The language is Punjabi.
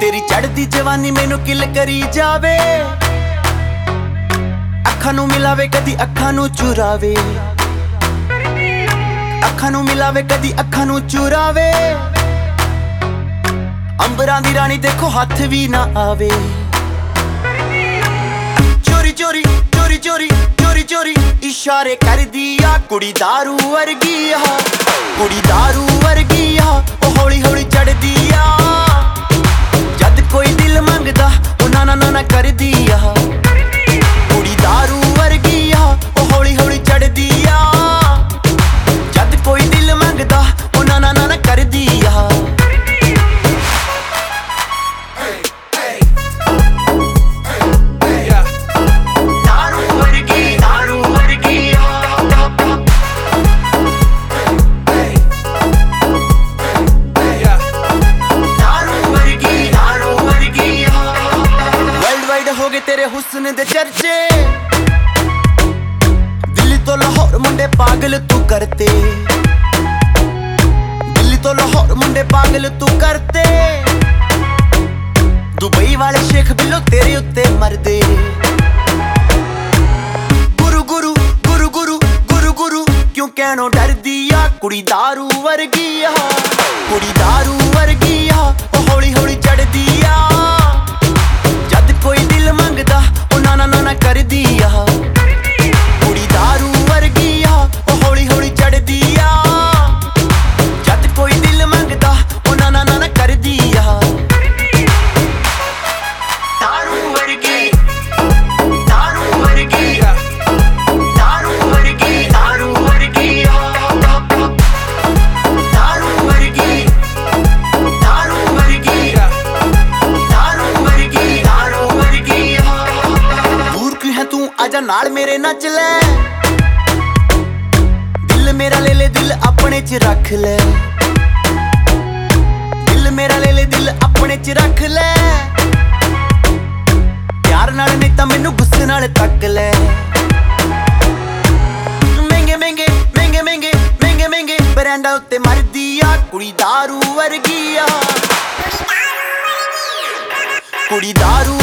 ਤੇਰੀ ਚੜਦੀ ਜਵਾਨੀ ਮੈਨੂੰ ਕਿਲ ਕਰੀ ਜਾਵੇ ਅੱਖਾਂ ਨੂੰ ਮਿਲਾਵੇ ਕਦੀ ਅੱਖਾਂ ਨੂੰ ਚੁਰਾਵੇ ਅੱਖਾਂ ਨੂੰ ਮਿਲਾਵੇ ਕਦੀ ਅੱਖਾਂ ਨੂੰ ਚੁਰਾਵੇ ਅੰਬਰਾਂ ਦੀ ਰਾਣੀ ਦੇਖੋ ਹੱਥ ਵੀ ਨਾ ਆਵੇ ਚੋਰੀ ਚੋਰੀ ਚੋਰੀ ਚੋਰੀ ਚੋਰੀ ਚੋਰੀ ਇਸ਼ਾਰੇ ਕਰਦੀ ਆ ਕੁੜੀ दारू ਵਰਗੀ ਆ ਕੁੜੀ दारू ਵਰਗੀ ਆ ਉਹ ਹੌਲੀ ਹੌਲੀ ਚੜਦੀ ਆ ਹੋ ਗਏ ਤੇਰੇ ਹੁਸਨ ਦੇ ਚਰਚੇ ਦਿੱਲੀ ਤੋਂ ਲਾਹੌਰ ਮੁੰਡੇ ਪਾਗਲ ਤੂੰ ਕਰਤੇ ਦਿੱਲੀ ਤੋਂ ਲਾਹੌਰ ਮੁੰਡੇ ਪਾਗਲ ਤੂੰ ਕਰਤੇ ਦੁਬਈ ਵਾਲੇ ਸ਼ੇਖ ਬਿੱਲੋ ਤੇਰੇ ਉੱਤੇ ਮਰਦੇ ਗੁਰੂ ਗੁਰੂ ਗੁਰੂ ਗੁਰੂ ਗੁਰੂ ਗੁਰੂ ਕਿਉਂ ਕਹਿਣੋਂ ਡਰਦੀ ਆ ਕੁੜੀ दारू ਵਰਗੀ ਆ ਕੁੜੀ दारू ਵਰਗੀ ਆ ਉਹ ਹੌਲੀ ਹੌਲੀ ਚੜਦੀ ਆ ਆਜਾ ਨਾਲ ਮੇਰੇ ਨੱਚ ਲੈ। ਦਿਲ ਮੇਰਾ ਲੈ ਲੈ, ਦਿਲ ਆਪਣੇ 'ਚ ਰੱਖ ਲੈ। ਦਿਲ ਮੇਰਾ ਲੈ ਲੈ, ਦਿਲ ਆਪਣੇ 'ਚ ਰੱਖ ਲੈ। ਪਿਆਰ ਨਾਲ ਨਹੀਂ ਤਾਂ ਮੈਨੂੰ ਗੁੱਸੇ ਨਾਲ ਤੱਕ ਲੈ। ਮਹਿੰਗੇ ਮਹਿੰਗੇ ਮਹਿੰਗੇ ਮਹਿੰਗੇ ਮਹਿੰਗੇ ਮਹਿੰਗੇ ਬਰੈਂਡਾ ਉੱਤੇ ਮਰਦੀ ਆ, ਕੁੜੀ ਦਾਰੂ ਵਰਗੀ ਆ। ਕੁੜੀ ਦਾਰੂ